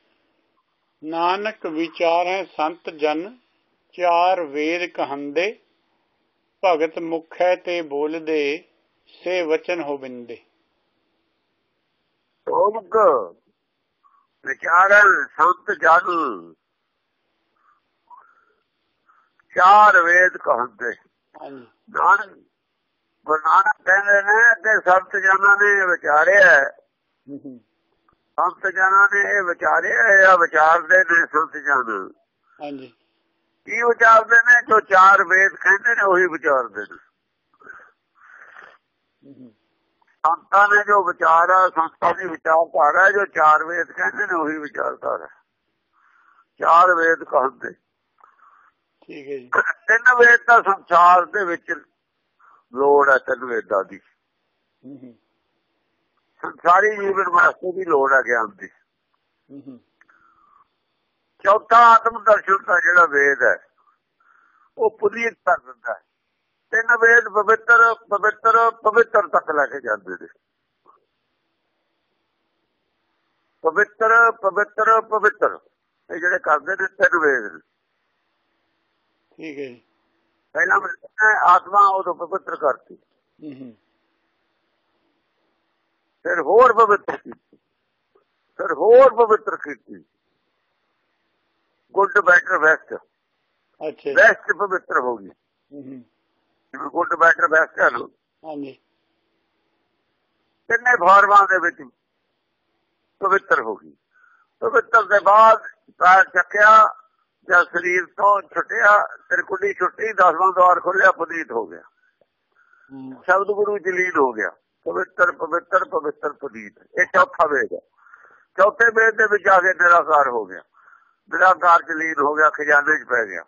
ਨਾਨਕ ਵਿਚਾਰੈ ਸੰਤ ਜਨ ਚਾਰ ਵੇਦ ਕਹੰਦੇ ਭਗਤ ਮੁਖੈ ਤੇ ਬੋਲਦੇ ਸੇ ਵਚਨ ਹੋਵਿੰਦੇ ਲੋਕ ਵਿਚਾਰਨ ਸੰਤ ਜਨ ਚਾਰ ਵੇਦ ਕਹੰਦੇ। ਹਾਂਜੀ। ਨਾਨਕ ਗੁਰੂ ਨਾਨਕ ਕਹਿੰਦੇ ਨੇ ਕਿ ਸੰਤ ਜਨਾਂ ਨੇ ਵਿਚਾਰਿਆ। ਹੈ। ਹੂੰ ਹੂੰ। ਸੰਤ ਜਨਾਂ ਨੇ ਇਹ ਵਿਚਾਰਿਆ ਹੈ, ਆ ਵਿਚਾਰਦੇ ਨੇ ਸੰਤ ਜਨ ਹਾਂਜੀ। ਕੀ ਵਿਚਾਰਦੇ ਨੇ? ਜੋ ਚਾਰ ਵੇਦ ਕਹਿੰਦੇ ਨੇ ਉਹੀ ਵਿਚਾਰਦੇ ਨੇ। ਸੰਤਾਂ ਨੇ ਜੋ ਵਿਚਾਰ ਆ ਸੰਤਾਂ ਦੀ ਵਿਚਾਰਧਾਰਾ ਜੋ ਚਾਰ ਵੇਦ ਕਹਿੰਦੇ ਨੇ ਉਹੀ ਵਿਚਾਰਧਾਰਾ ਹੈ। ਚਾਰ ਵੇਦ ਕਹਿੰਦੇ ਠੀਕ ਹੈ ਜੀ। ਤਿੰਨ ਵੇਦ ਤਾਂ ਸੰਸਾਰ ਦੇ ਵਿੱਚ ਲੋੜ ਹੈ ਤਿੰਨ ਵੇਦਾਂ ਦੀ। ਹੂੰ ਸੰਸਾਰੀ ਜੀਵਨ ਵਾਸਤੇ ਵੀ ਲੋੜ ਹੈ ਗਿਆਨ ਦੀ ਚੌਥਾ ਆਤਮ ਦਰਸ਼ਨ ਦਾ ਜਿਹੜਾ ਵੇਦ ਹੈ ਉਹ ਪੁਨੀਤ ਕਰ ਦਿੰਦਾ ਹੈ। ਤਿੰਨ ਵੇਦ ਪਵਿੱਤਰ ਪਵਿੱਤਰ ਪਵਿੱਤਰ ਤੱਕ ਲੈ ਕੇ ਜਾਂਦੇ ਨੇ। ਪਵਿੱਤਰ ਪਵਿੱਤਰ ਪਵਿੱਤਰ ਇਹ ਜਿਹੜੇ ਕਰਦੇ ਨੇ ਤਿੰਨ ਵੇਦ। ਠੀਕ ਹੈ ਪਹਿਲਾਂ ਆਤਮਾ ਉਹ ਪਵਿੱਤਰ ਕਰਤੀ। ਹੂੰ ਹੂੰ। ਫਿਰ ਹੋਰ ਪਵਿੱਤਰ ਕੀਤੀ। ਫਿਰ ਹੋਰ ਪਵਿੱਤਰ ਕੀਤੀ। Good better best. ਅੱਛਾ ਬੈਸਟ ਪਵਿੱਤਰ ਹੋ ਗਈ। ਹੂੰ ਗੁੱਡ ਬੈਟਰ ਬੈਸਟ ਹੈ ਨਾ ਹਾਂਜੀ। ਤਿੰਨੇ ਫਾਰਮਾਂ ਦੇ ਵਿੱਚ ਪਵਿੱਤਰ ਹੋ ਗਈ। ਪਵਿੱਤਰ ਦੇ ਬਾਅਦ ਪੈਰ ਚੱਕਿਆ ਜਾਂ ਸਰੀਰ ਤੋਂ ਛੁੱਟਿਆ ਤਿਰਕੁੜੀ ਛੁੱਟੀ ਦਸਵਾਂ ਦਵਾਰ ਖੋਲਿਆ ਪਦੀਤ ਹੋ ਗਿਆ। ਸ਼ਬਦ ਗੁਰੂ ਜਲੀਲ ਹੋ ਗਿਆ। ਪਵਿੱਤਰ ਪਵਿੱਤਰ ਪਵਿੱਤਰ ਪਦੀਤ ਇਹ ਚੌਥਾ ਵੇਦ ਹੈ। ਚੌਥੇ ਵੇਦ ਦੇ ਵਿੱਚ ਆ ਕੇ ਨਿਰਾਕਾਰ ਹੋ ਗਿਆ। ਨਿਰਾਕਾਰ ਜਲੀਲ ਹੋ ਗਿਆ ਖਜ਼ਾਨੇ 'ਚ ਪੈ ਗਿਆ।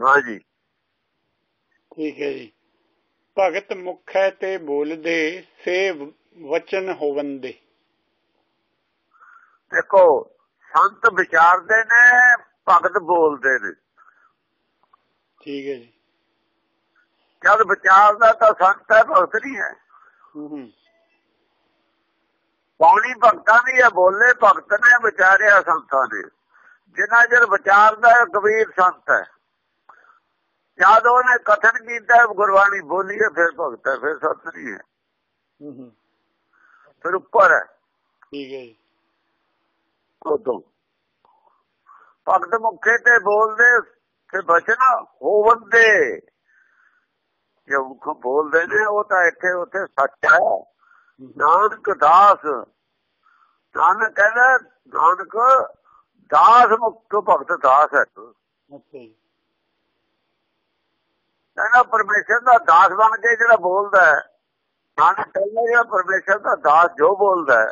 ਹਾਂਜੀ। ਠੀਕ ਹੈ ਜੀ। ਭਗਤ ਮੁਖੈ ਤੇ ਬੋਲਦੇ ਸੇ ਵਚਨ ਹੋਵੰਦੇ। ਦੇਖੋ ਸੰਤ ਵਿਚਾਰਦੇ ਨੇ ਭਗਤ ਬੋਲਦੇ ਨੇ। ਠੀਕ ਹੈ ਜੀ। ਜਦ ਵਿਚਾਰਦਾ ਤਾਂ ਸੰਤ ਹੈ ਭਗਤ ਨਹੀਂ ਹੈ। ਬਾਣੀ ਭਗਤਾਂ ਦੀ ਹੈ ਬੋਲੇ ਭਗਤ ਨੇ ਵਿਚਾਰਿਆ ਸੰਤਾਂ ਨੇ ਜਿੰਨਾ ਚਿਰ ਵਿਚਾਰਦਾ ਹੈ ਕਬੀਰ ਸੰਤ ਹੈ। ਜਦ ਉਹਨੇ ਕਥਨ ਕੀਤਾ ਗੁਰਬਾਣੀ ਬੋਲੀ ਹੈ ਫਿਰ ਭਗਤ ਹੈ ਫਿਰ ਸੰਤ ਨਹੀਂ ਹੈ। ਫਿਰ ਉੱਪਰ ਹੈ। ਠੀਕ ਹੈ ਉਦੋਂ। ਭਗਤ ਮੁਖੇ ਤੇ ਬੋਲਦੇ ਤੇ ਬਚਨ ਹੋਵੰਦੇ। ਜੇ ਮੁਖ ਬੋਲਦੇ ਨੇ ਉਹ ਤਾਂ ਇੱਥੇ ਉੱਥੇ ਸੱਚ ਹੈ। ਨਾਨਕ ਦਾਸ ਨਾਨਕ ਕਹਿੰਦਾ ਨਾਨਕ ਦਾਸ ਮੁਖ ਭਗਤ ਦਾਸ ਹੈ ਅੱਛਾ ਜੀ। ਕਹਿੰਦਾ ਪਰਮੇਸ਼ਰ ਦਾ ਦਾਸ ਬਣ ਕੇ ਜਿਹੜਾ ਬੋਲਦਾ ਹੈ ਨਾਨਕ ਕਹਿੰਦਾ ਜਿਹੜਾ ਪਰਮੇਸ਼ਰ ਦਾ ਦਾਸ ਜੋ ਬੋਲਦਾ ਹੈ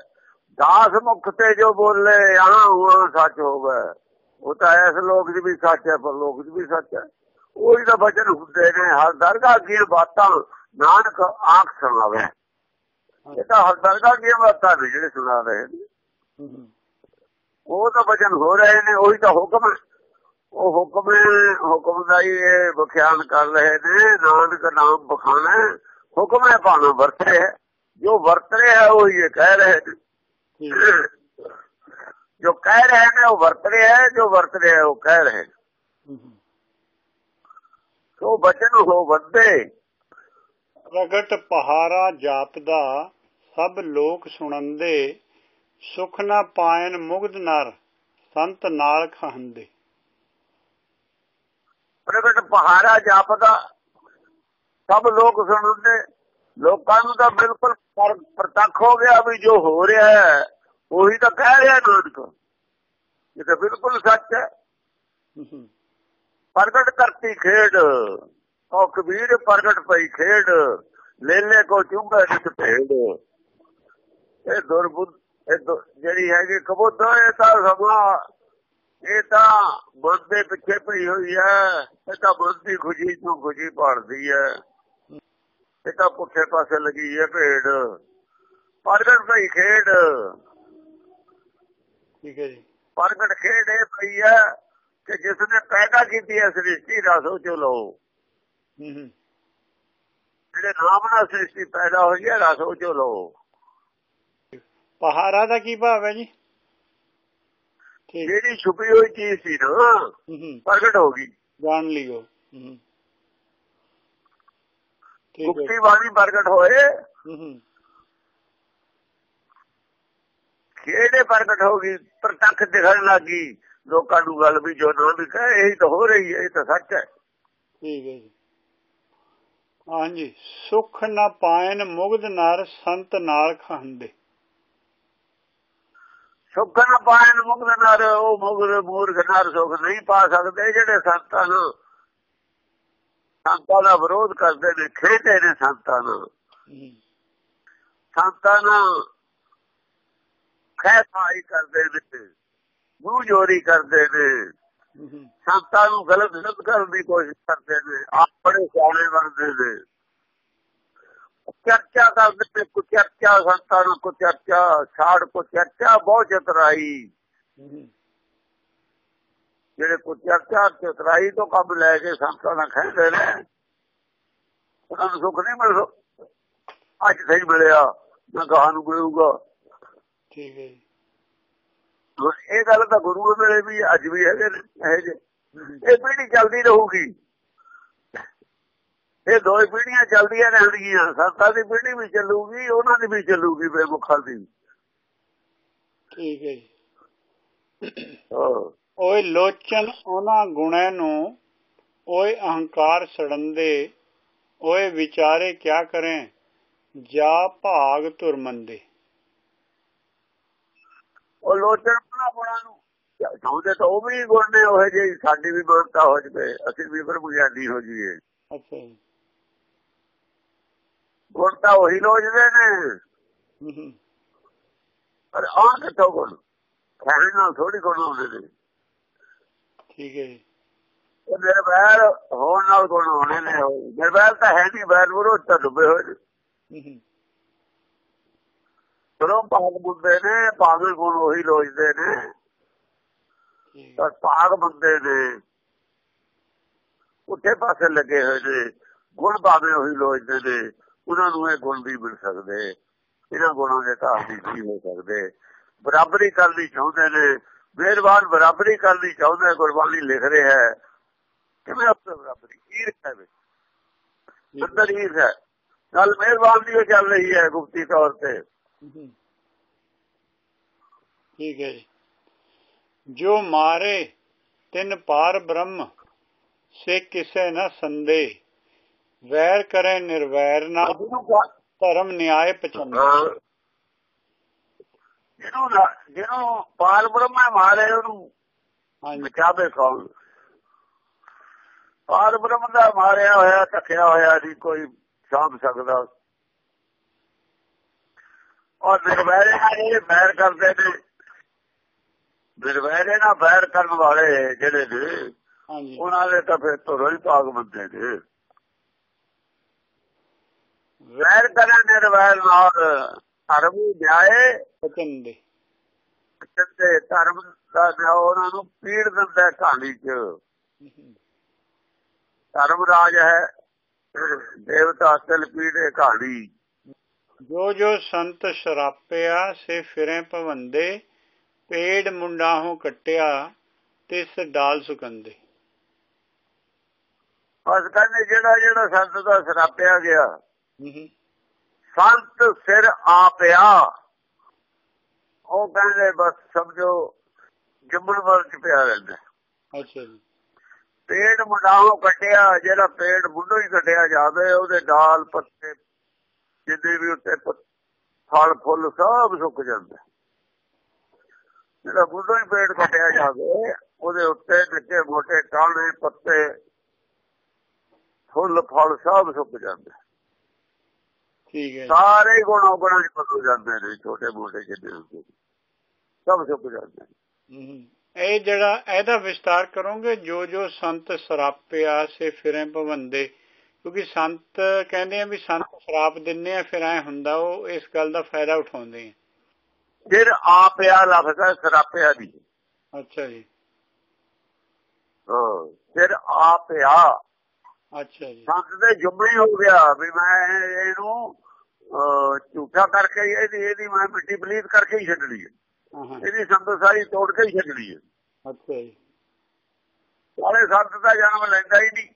ਦਾਸ ਮੁਖ ਤੇ ਜੋ ਬੋਲੇ ਯਹਾਂ ਹੁਆ ਸੱਚ ਹੋਵੇ। ਉਹ ਤਾਂ ਇਸ ਲੋਕ ਦੀ ਵੀ ਸੱਚ ਹੈ ਪਰ ਲੋਕ ਦੀ ਵੀ ਸੱਚ ਹੈ। ਉਹੀ ਤਾਂ ਬਚਨ ਹੁੰਦੇ ਨੇ ਹਰ ਦਰਗਾਹ ਦੀਆਂ ਬਾਤਾਂ ਨਾਨਕ ਆਖ ਸੁਣਾਵੇ। ਇਹ ਤਾਂ ਹਰ ਦਰਗਾਹ ਦੀਆਂ ਬਾਤਾਂ ਨੇ ਜਿਹੜੇ ਸੁਣਾ ਰਹੇ ਨੇ। ਉਹ ਤਾਂ ਬਚਨ ਹੋ ਰਹੇ ਨੇ ਉਹੀ ਤਾਂ ਹੁਕਮ ਹੈ। ਉਹ ਹੁਕਮ ਹੁਕਮ ਦਾ ਹੀ ਇਹ ਵਿਖਿਆਨ ਕਰ ਰਹੇ ਨੇ ਨਾਨਕ ਨਾਮ ਬਖਾਣਾ ਹੁਕਮ ਹੈ ਭਾਣਾ ਵਰਤੇ ਜੋ ਵਰਤ ਰਿਹਾ ਉਹੀ ਇਹ ਕਹਿ ਰਹੇ ਨੇ। ਜੋ ਕਹਿ ਰਹੇ ਨੇ ਉਹ ਵਰਤ ਰਿਹਾ ਹੈ ਜੋ ਵਰਤ ਰਿਹਾ ਉਹ ਕਹਿ ਰਹੇ ਨੇ। ਸੋ ਬਚਨ ਹੋ ਬੰਦੇ ਪ੍ਰਗਟ ਪਹਾਰਾ ਜਾਪਦਾ ਸਭ ਲੋਕ ਸੁਣੰਦੇ ਸੁਖ ਨਾ ਪਾਇਨ ਮੁਗਧ ਨਰ ਸੰਤ ਨਾਲ ਖਹੰਦੇ ਪ੍ਰਗਟ ਪਹਾੜਾ ਜਾਪਦਾ ਸਭ ਲੋਕ ਸੁਣਦੇ ਲੋਕਾਂ ਨੂੰ ਤਾਂ ਬਿਲਕੁਲ ਪਰ- ਪ੍ਰਤੱਖ ਹੋ ਗਿਆ ਵੀ ਜੋ ਹੋ ਰਿਹਾ ਹੈ ਉਹੀ ਤਾਂ ਕਹਿ ਰਿਹਾ ਨਾਨਕ। ਇਹ ਤਾਂ ਬਿਲਕੁਲ ਸੱਚ ਹੂੰ। ਪ੍ਰਗਟ ਕਰਤੀ ਖੇਡ। ਉਹ ਕਬੀਰ ਪ੍ਰਗਟ ਪਈ ਖੇਡ। ਲੇਲੇ ਕੋ ਚੁੰਬੇ ਜਿਸ ਭੇਡ। ਇਹ ਦੁਰਬੁੱਧ ਜਿਹੜੀ ਹੈਗੀ ਕਬੂਤ ਇਹ ਤਾਂ ਸਮਾਂ ਇਹ ਤਾਂ ਮਨ ਦੇ ਪਿੱਛੇ ਪਈ ਹੋਈ ਹੈ। ਇਹ ਤਾਂ ਮਨ ਦੀ ਖੁਸ਼ੀ ਤੋਂ ਖੁਸ਼ੀ ਪਾੜਦੀ ਹੈ। ਇਹ ਤਾਂ ਪੁੱਠੇ ਪਾਸੇ ਲੱਗੀ ਹੈ ਭੇਡ। ਪ੍ਰਗਟ ਪਈ ਖੇਡ। ਠੀਕ ਹੈ ਜੀ। ਪ੍ਰਗਟ ਖੇਡ ਇਹ ਪਈ ਹੈ। ਕਿ ਜਿਸ ਨੇ ਪੈਦਾ ਕੀਤੀ ਹੈ ਸ੍ਰਿਸ਼ਟੀ ਦਾ ਸੋਚੋ ਲਓ। ਹੂੰ, ਹੂੰ। ਜਿਹੜੇ ਨਾਮ ਨਾਲ ਸ੍ਰਿਸ਼ਟੀ ਪੈਦਾ ਹੋਈ ਹੈ ਰਸ ਉਹ ਚੋ ਲਓ। ਪਹਾਰਾ ਦਾ ਕੀ ਭਾਵ ਹੈ ਜੀ? ਜਿਹੜੀ ਛੁਪੀ ਹੋਈ ਚੀਜ਼ ਸੀ ਨਾ ਹੂੰ, ਹੂੰ। ਪ੍ਰਗਟ ਹੋ ਗਈ। ਜਾਣ ਲਿਓ ਗੁਪਤੀ ਬਾਣੀ ਪ੍ਰਗਟ ਹੋਏ। ਹੂੰ, ਹੂੰ। ਖੇੜੇ ਪ੍ਰਗਟ ਹੋ ਗਈ? ਪ੍ਰਤੱਖ ਦਿਖਣ ਲੱਗੀ। ਲੋਕਾਂ ਨੂੰ ਗੱਲ ਵੀ ਜੋ ਨਾ ਵੀ ਕਹੇ ਇਹੀ ਤਾਂ ਹੋ ਰਹੀ ਹੈ ਇਹ ਤਾਂ ਸੱਚ ਹੈ। ਠੀਕ ਹੈ ਜੀ। ਹਾਂਜੀ ਸੁਖ ਨਾ ਪਾਇਨ ਮੁਗਧ ਨਰ ਸੰਤ ਨਾਲ ਖਹੰਦੇ ਸੁੱਖ ਨਾ ਪਾਇਨ ਮੁਗਦ ਨਰ ਉਹ ਮੁਗਦ ਮੂਰਖ ਨਰ ਸੁਖ ਨਹੀਂ ਪਾ ਸਕਦੇ ਜਿਹੜੇ ਸੰਤਾਂ ਨੂੰ ਸੰਤਾਂ ਦਾ ਵਿਰੋਧ ਕਰਦੇ ਨੇ ਖੇਡੇ ਨੇ ਸੰਤਾਂ ਨੂੰ। ਸੰਤਾਂ ਨੂੰ ਖੈਸਾਈ ਕਰਦੇ ਨੇ। ਮੂੰਹ ਜੋਰੀ ਕਰਦੇ ਨੇ। ਸੰਤਾਂ ਨੂੰ ਗਲਤ ਸਿੱਧ ਕਰਨ ਦੀ ਕੋਸ਼ਿਸ਼ ਕਰਦੇ ਨੇ। ਆਪਣੇ ਸਿਆਣੇ ਬਣਦੇ ਨੇ। ਚਰਚਾ ਕਰਦੇ ਨੇ। ਕੁ ਚਰਚਾ ਸੰਤਾਂ ਨੂੰ ਕੁ ਚਰਚਾ ਛਾੜ ਕੋ ਚਰਚਾ ਬਹੁਤ ਚਤਰਾਈ ਜਿਹੜੇ ਕੋ ਚਰਚਾ ਚਤਰਾਈ ਤੋਂ ਕੰਮ ਲੈ ਕੇ ਸੰਤਾਂ ਨਾਲ ਖੇਡਦੇ ਨੇ ਉਹਨਾਂ ਨੂੰ ਸੁੱਖ ਨਹੀਂ ਮਿਲ ਅੱਜ ਸਹੀ ਮਿਲਿਆ। ਨਾ ਗਾਹ ਨੂੰ ਮਿਲੂਗਾ। ਠੀਕ ਹੈ ਇਹ ਗੱਲ ਤਾਂ ਗੁਰੂ ਵੇਲੇ ਵੀ ਅੱਜ ਵੀ ਹੈਗੇ ਜੇ ਹੂੰ, ਹੂੰ। ਇਹ ਪੀੜ੍ਹੀ ਚੱਲਦੀ ਰਹੂਗੀ ਇਹ ਦੋ ਪੀੜ੍ਹੀਆਂ ਚੱਲਦੀਆਂ ਰਹਿਣਗੀਆਂ ਸੰਤਾਂ ਦੀ ਪੀੜ੍ਹੀ ਵੀ ਚੱਲੂਗੀ ਉਹਨਾਂ ਦੀ ਵੀ ਚੱਲੂਗੀ ਬੇਮੁਖਾਂ ਦੀ ਠੀਕ ਹੈ ਜੀ। ਓਏ ਲੋਚਨ ਉਹਨਾਂ ਗੁਣਾਂ ਨੂੰ ਓਏ ਅਹੰਕਾਰ ਸੜੰਦੇ ਓਏ ਵਿਚਾਰੇ ਕਿਆ ਕਰੇ ਜਾ ਭਾਗ ਤੁਰਮੰਦੇ ਉਹ ਲੋਚਨ ਬਣਾ ਬਣਾ ਨੂੰ। ਚਾਹੁੰਦੇ ਤਾਂ ਉਹ ਵੀ ਗੁਣ ਨੇ ਉਹ ਜਿਹੀ ਸਾਡੀ ਵੀ ਮਨਤਾ ਹੋ ਜਵੇ ਅਸੀਂ ਵੀ ਬ੍ਰਹਮ ਗਿਆਨੀ ਹੋ ਜਾਈਏ ਅੱਛਾ ਜੀ। ਗੁਣ ਤਾਂ ਉਹੀ ਲੋਚਦੇ ਨੇ। ਪਰ ਆਹ ਕਿੱਥੋਂ ਗੁਣ? ਕਹਿਣ ਨਾਲ ਥੋੜੀ ਗੁਣ ਆਉਂਦੇ ਨੇ। ਠੀਕ ਹੈ ਜੀ। ਮੇਰੇ ਬੈਰ ਹੋਣ ਨਾਲ ਗੁਣ ਹੋਣੇ ਨੇ ਮੇਰੇ ਬੈਰ ਤਾਂ ਹੈ ਨਹੀਂ ਬੈਰ ਵਿਰੋਧ ਤਾਂ ਡੁੱਬੇ ਹੋਏ ਚਲੋ ਭਾਗ ਬੁੱਧੇ ਨੇ ਪਾਗਲ ਗੁਣ ਉਹੀ ਲੋਚਦੇ ਨੇ। ਪਰ ਭਾਗ ਬੰਦੇ ਨੇ ਉੱਥੇ ਪਾਸੇ ਲੱਗੇ ਹੋਏ ਨੇ। ਗੁਣ ਭਾਵੇਂ ਉਹੀ ਲੋਚਦੇ ਨੇ ਉਹਨਾਂ ਨੂੰ ਇਹ ਗੁਣ ਵੀ ਮਿਲ ਸਕਦੇ। ਇਹਨਾਂ ਗੁਣਾਂ ਦੇ ਤਾਂ ਨਹੀਂ ਹੋ ਸਕਦੇ। ਬਰਾਬਰੀ ਕਰਨੀ ਚਾਹੁੰਦੇ ਨੇ। ਮਿਹਰਬਾਨ ਬਰਾਬਰੀ ਕਰਨੀ ਚਾਹੁੰਦੇ ਗੁਰਬਾਣੀ ਲਿਖ ਰਿਹਾ ਹੈ। ਕਿਵੇਂ ਉੱਤੇ ਬਰਾਬਰੀ? ਈਰਖ ਹੈ ਵਿੱਚ। ਅੰਦਰ ਈਰਖ ਹੈ। ਗੱਲ ਮਿਹਰਬਾਨ ਦੀ ਚੱਲ ਰਹੀ ਹੈ ਗੁਪਤੀ ਤੌਰ ਤੇ। ਠੀਕ ਹੈ ਜੀ। ਜੋ ਮਾਰੇ ਤਿਨ ਪਾਰ ਬ੍ਰਹਮ ਸੇ ਕਿਸੈ ਨ ਸੰਦੇ ਵੈਰ ਕਰੇ ਨਿਰਵੈਰ ਨਾ ਧਰਮ ਨਿਆਏ ਪਚੰਦੇ ਹਾਂ। ਜਿਹਨੂੰ ਜਿਹਨੂੰ ਪਾਲ ਬ੍ਰਹਮਾ ਮਾਰੇ ਉਹਨੂੰ। ਹਾਂਜੀ। ਬਚਾਵੇ ਕੌਣ ਪਾਲ ਬ੍ਰਹਮ ਦਾ ਮਾਰਿਆ ਹੋਇਆ ਟੱਕਿਆ ਹੋਇਆ ਨਹੀਂ ਕੋਈ ਸਾਂਭ ਸਕਦਾ। ਔਰ ਨਿਰਵੈਰੇ ਨਾਲ ਇਹ ਬੈਰ ਕਰਦੇ ਨੇ ਨਿਰਵੈਰੇ ਨਾਲ ਬੈਰ ਕਰਨ ਵਾਲੇ ਜਿਹੜੇ ਨੇ ਉਹਨਾਂ ਦੇ ਤਾਂ ਫਿਰ ਤੋਂ ਹੀ ਭਾਗ ਬੰਦੇ ਨੇ। ਵੈਰ ਕਰਨ ਨਿਰਵੈਰ ਨਾਲ ਧਰਮ ਨਿਆਏ ਪਚੰਦੇ ਤੇ ਧਰਮ ਦਾ ਨਿਆਂ ਉਹਨਾਂ ਨੂੰ ਪੀੜ ਦਿੰਦਾ ਕਹਾਣੀ 'ਚ। ਧਰਮ ਰਾਜ ਹੈ ਦੇਵਤਾ ਤਿਲ ਪੀੜੇ ਕਹਾਣੀ ਜੋ ਜੋ ਸੰਤ ਸ਼ਰਾਪਿਆ ਸੇ ਫਿਰੇ ਭਵੰਦੇ ਪੇੜ ਮੁੰਡਾਹੋਂ ਕੱਟਿਆ ਤਿਸ ਡਾਲ ਸੁਕੰਦੇ ਬਸ ਕਹਿੰਦੇ ਜਿਹੜਾ ਜਿਹੜਾ ਸੰਤ ਦਾ ਸਰਾਪਿਆ ਗਿਆ ਸੰਤ ਸਿਰ ਆ ਪਿਆ ਉਹ ਕਹਿੰਦੇ ਬਸ ਸਮਝੋ ਜੰਮਣ ਵਰ ਚ ਪਿਆ ਰਹਿੰਦਾ। ਅੱਛਾ ਜੀ। ਪੇੜ ਮੁੰਡਾਹੋਂ ਕੱਟਿਆ ਜਿਹੜਾ ਪੇੜ ਮੁੰਡੋਂ ਹੀ ਕੱਟਿਆ ਜਾਵੇ ਉਹਦੇ ਡਾਲ ਪੱਤੇ ਜਿੰਨੇ ਵੀ ਉੱਤੇ ਫਲ ਫੁੱਲ ਸਭ ਸੁੱਕ ਜਾਂਦਾ ਜਿਹੜਾ ਮੁੰਡੋਂ ਹੀ ਪੇੜ ਕੱਟਿਆ ਜਾਵੇ ਉਹਦੇ ਉੱਤੇ ਨਿੱਕੇ ਮੋਟੇ ਟਾਣੇ ਪੱਤੇ ਫੁੱਲ ਫਲ ਸਭ ਸੁੱਕ ਜਾਂਦੇ ਠੀਕ ਹੈ ਜੀ। ਸਾਰੇ ਗੁਣ ਔਗਣਾਂ ਚ ਬਦਲ ਜਾਂਦੇ ਨੇ ਛੋਟੇ ਮੋਟੇ ਜਿੰਨੇ ਹੁੰਦੇ ਨੇ। ਸਭ ਸੁੱਕ ਜਾਂਦੇ। ਹੂੰ ਇਹ ਜਿਹੜਾ ਇਹਦਾ ਵਿਸਤਾਰ ਕਰੋਗੇ ਜੋ ਜੋ ਸੰਤ ਸ਼ਰਾਪਿਆ ਸੇ ਫਿਰੇ ਭਵੰਦੇ ਕਿਉਂਕਿ ਸੰਤ ਕਹਿੰਦੇ ਆ ਵੀ ਸੰਤ ਸ਼ਰਾਪ ਦਿੰਨੇ ਆ ਫਿਰ ਐ ਹੁੰਦਾ ਉਹ ਇਸ ਗੱਲ ਦਾ ਫਾਇਦਾ ਉਠਾਉਂਦੇ ਆ। ਫਿਰ ਆ ਪਿਆ ਲਫ਼ਜ਼ ਹੈ ਸਰਾਪਿਆ ਦੀ ਅੱਛਾ ਜੀ। ਹਾਂ ਫਿਰ ਆ। ਪਿਆ ਅੱਛਾ ਜੀ। ਸੰਤ ਦੇ ਜੁਮਲੀ ਹੋ ਗਿਆ ਵੀ ਮੈਂ ਇਹਨੂੰ ਝੂਠਾ ਕਰਕੇ ਇਹਦੀ ਇਹਦੀ ਮੈਂ ਮਿੱਟੀ ਪਲੀਤ ਕਰਕੇ ਹੀ ਹਾਂ। ਹਾਂ ਇਹਦੀ ਸੰਤ ਸਾਰੀ ਤੋੜ ਕੇ ਹੀ ਛੱਡਣੀ ਹੈ। ਅੱਛਾ ਜੀ। ਸਾਰੇ ਸੰਤ ਦਾ ਜਨਮ ਲੈਂਦਾ ਹੀ ਨਹੀਂ।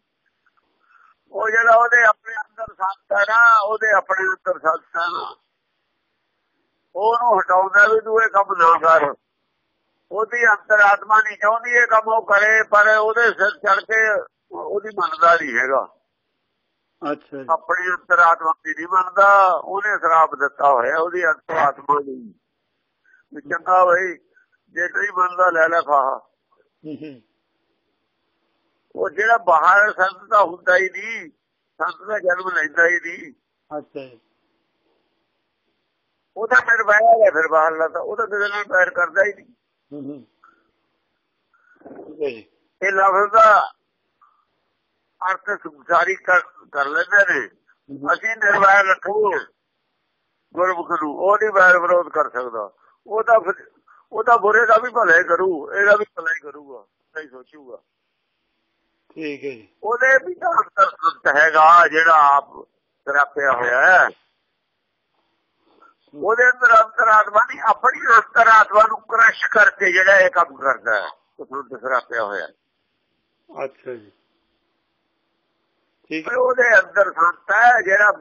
ਉਹ ਜਿਹੜਾ ਉਹਦੇ ਆਪਣੇ ਅੰਦਰ ਸੰਤ ਹੈ ਨਾ ਉਹਦੇ ਆਪਣੇ ਅੰਦਰ ਸੰਤ ਹੈ ਨਾ ਉਹਨੂੰ ਹਟਾਉਂਦਾ ਵੀ ਇਹ ਕੰਮ ਨਾ ਕਰ। ਉਹਦੀ ਅੰਤਰਾਤਮਾ ਨਹੀਂ ਚਾਹੁੰਦੀ ਇਹ ਕੰਮ ਉਹ ਕਰੇ ਪਰ ਉਹਦੇ ਸਿਰ ਚੜ ਕੇ ਉਹਦੀ ਮੰਨਦਾ ਨਹੀਂ ਹੈਗਾ। ਅੱਛਾ ਜੀ। ਆਪਣੀ ਅੰਤਰਾਤਮਾ ਦੀ ਨਹੀਂ ਮੰਨਦਾ ਉਹਨੇ ਸ਼ਰਾਪ ਦਿੱਤਾ ਹੋਇਆ ਉਹਦੀ ਅੰਤਰਾਤਮਾ ਵੀ ਚੰਗਾ ਬਈ ਜੇ ਨਹੀਂ ਮੰਨਦਾ ਲੈ ਲੈ ਫਾਹਾ ਉਹ ਜਿਹੜਾ ਬਾਹਰ ਸੰਤ ਦਾ ਹੁੰਦਾ ਹੀ ਨਹੀਂ। ਸੰਤ ਦਾ ਜਨਮ ਲੈਂਦਾ ਹੀ ਨਹੀਂ। ਅੱਛਾ ਜੀ। ਉਹ ਤਾਂ ਫਿਰ ਬਾਹਰ ਹੈ ਫਿਰ ਬਾਹਰਲਾ ਤਾਂ ਉਹ ਤਾਂ ਕਿਸੇ ਨਾਲ ਪੈਰ ਕਰਦਾ ਹੀ ਨਹੀਂ। ਇਹ ਲਫ਼ਜ਼ ਦਾ ਅਰਥ ਸੰਸਾਰੀ ਕਰ ਲੈਂਦੇ ਨੇ। ਅਸੀਂ ਨਿਰਵੈਰ ਰੱਖੋ ਗੁਰਮੁਖ ਨੂੰ ਉਹ ਨਹੀਂ ਵੈਰ ਵਿਰੋਧ ਕਰ ਸਕਦਾ। ਉਹ ਤਾਂ ਉਹ ਤਾਂ ਬੁਰੇ ਦਾ ਵੀ ਭਲਾ ਕਰੂ ਇਹਦਾ ਵੀ ਭਲਾ ਹੀ ਕਰੂਗਾ ਸਹੀ ਸੋਚੂਗਾ। ਠੀਕ ਹੈ ਜੀ। ਉਹਦੇ ਵੀ ਤਾਂ ਅੰਦਰ ਸੰਤ ਹੈਗਾ ਜਿਹੜਾ ਆਪ ਤਰਾਪਿਆ ਹੋਇਆ ਹੈ। ਉਹਦੇ ਅੰਦਰ ਅੰਤਰਾਤਮਾ ਨਹੀਂ ਆਪਣੀ ਅੰਤਰਾਤਮਾ ਨੂੰ ਕ੍ਰਸ਼ ਕਰਕੇ ਜਿਹੜਾ ਇਹ ਕੰਮ ਕਰਦਾ ਹੈ ਸੰਤ ਤਰਾਪਿਆ ਹੋਇਆ। ਹੈ। ਅੱਛਾ ਜੀ। ਠੀਕ ਪਰ ਉਹਦੇ ਅੰਦਰ ਸੰਤ ਹੈ ਜਿਹੜਾ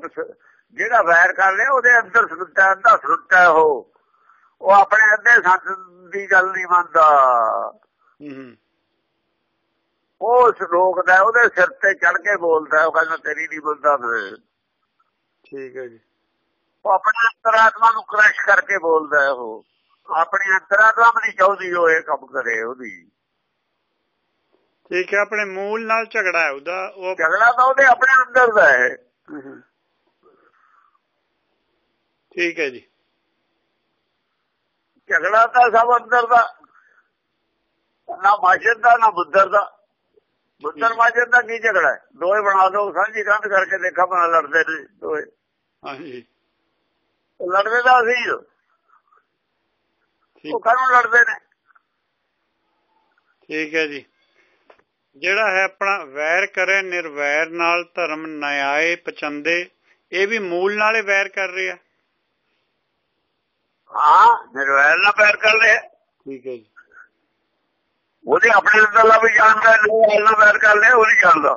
ਜਿਹੜਾ ਵੈਰ ਕਰ ਰਿਹਾ ਉਹਦੇ ਅੰਦਰ ਸੰਤ ਹੈ ਅੰਦਰ ਹੈ ਉਹ। ਉਹ ਆਪਣੇ ਅੱਧੇ ਸੰਤ ਦੀ ਗੱਲ ਨਹੀਂ ਮੰਨਦਾ। ਹੂੰ ਹੂੰ। ਉਹ ਉਸ ਲੋਕ ਦਾ ਉਹਦੇ ਸਿਰ ਤੇ ਚੜ ਕੇ ਬੋਲਦਾ ਉਹ ਕਹਿੰਦਾ ਤੇਰੀ ਨਹੀਂ ਮੰਨਦਾ ਫਿਰ। ਠੀਕ ਹੈ ਜੀ। ਉਹ ਆਪਣੀ ਅੰਤਰਾਤਮਾ ਨੂੰ ਕ੍ਰਸ਼ ਕਰਕੇ ਬੋਲਦਾ ਉਹ। ਆਪਣੀ ਅੰਤਰਾਤਮਾ ਨਹੀਂ ਚਾਹੁੰਦੀ ਉਹ ਇਹ ਕੰਮ ਕਰੇ ਉਹਦੀ। ਠੀਕ ਹੈ ਆਪਣੇ ਮੂਲ ਨਾਲ ਝਗੜਾ ਹੈ ਉਹਦਾ ਉਹ ਝਗੜਾ ਤਾਂ ਉਹਦੇ ਆਪਣੇ ਅੰਦਰ ਦਾ ਹੈ। ਠੀਕ ਹੈ ਜੀ। ਝਗੜਾ ਤਾਂ ਸਭ ਅੰਦਰ ਦਾ ਨਾ ਮਾਜਰ ਦਾ ਨਾ ਬੁੱਧਰ ਦਾ। ਬੁੱਧਰ ਮਾਜਰ ਦਾ ਕੀ ਝਗੜਾ ਦੋਏ ਬਣਾ ਦੋ ਸਾਂਝੀ ਕੰਧ ਕਰਕੇ ਦੇਖਾ ਬਣਾ ਲੜਦੇ ਨੇ ਦੋਏ ਹਾਂਜੀ। ਲੜਦੇ ਤਾਂ ਅਸੀਂ ਉਹ ਕਾਹਨੂੰ ਲੜਦੇ ਨੇ? ਠੀਕ ਹੈ ਜੀ। ਜਿਹੜਾ ਹੈ ਆਪਣਾ ਵੈਰ ਕਰੇ ਨਿਰਵੈਰ ਨਾਲ ਧਰਮ ਨਿਆਏ ਪਚੰਦੇ ਇਹ ਵੀ ਮੂਲ ਨਾਲੇ ਵੈਰ ਕਰ ਰਿਹਾ। ਹਾਂ ਨਿਰਵੈਰ ਨਾਲ ਪੈਰ ਕਰ ਲਿਆ ਠੀਕ ਹੈ ਜੀ। ਉਹਦੇ ਆਪਣੇ ਦਾ ਵੀ ਜਾਣਦਾ ਨਿਰਵੈਰ ਨਾਲ ਪੈਰ ਕਰ ਲਿਆ ਉਹ ਨਹੀਂ ਜਾਣਦਾ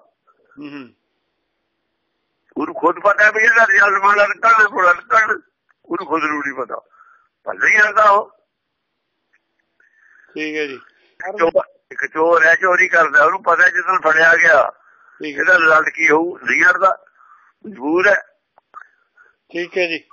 ਹੂੰ ਹੂੰ। ਉਹਨੂੰ ਖੁਦ ਪਤਾ ਵੀ ਇਹਦਾ ਰਿਜ਼ਲਟ ਮਾੜਾ ਨਿਕਲਣਾ ਬੁਰਾ ਨਿਕਲਣਾ ਉਹਨੂੰ ਖੁਦ ਨੂੰ ਨਹੀਂ ਪਤਾ। ਭੱਲੇ ਹੀ ਆਂਦਾ ਉਹ। ਠੀਕ ਹੈ ਜੀ। ਇੱਕ ਚੋਰ ਹੈ ਚੋਰੀ ਕਰਦਾ ਉਹਨੂੰ ਪਤਾ ਜਦੋਂ ਫੜਿਆ ਗਿਆ। ਇਹਦਾ ਰਿਜ਼ਲਟ ਕੀ ਹੋਊ? ਨਹੀਂ ਹਟਦਾ ਮਜਬੂਰ ਹੈ। ਠੀਕ ਹੈ ਜੀ।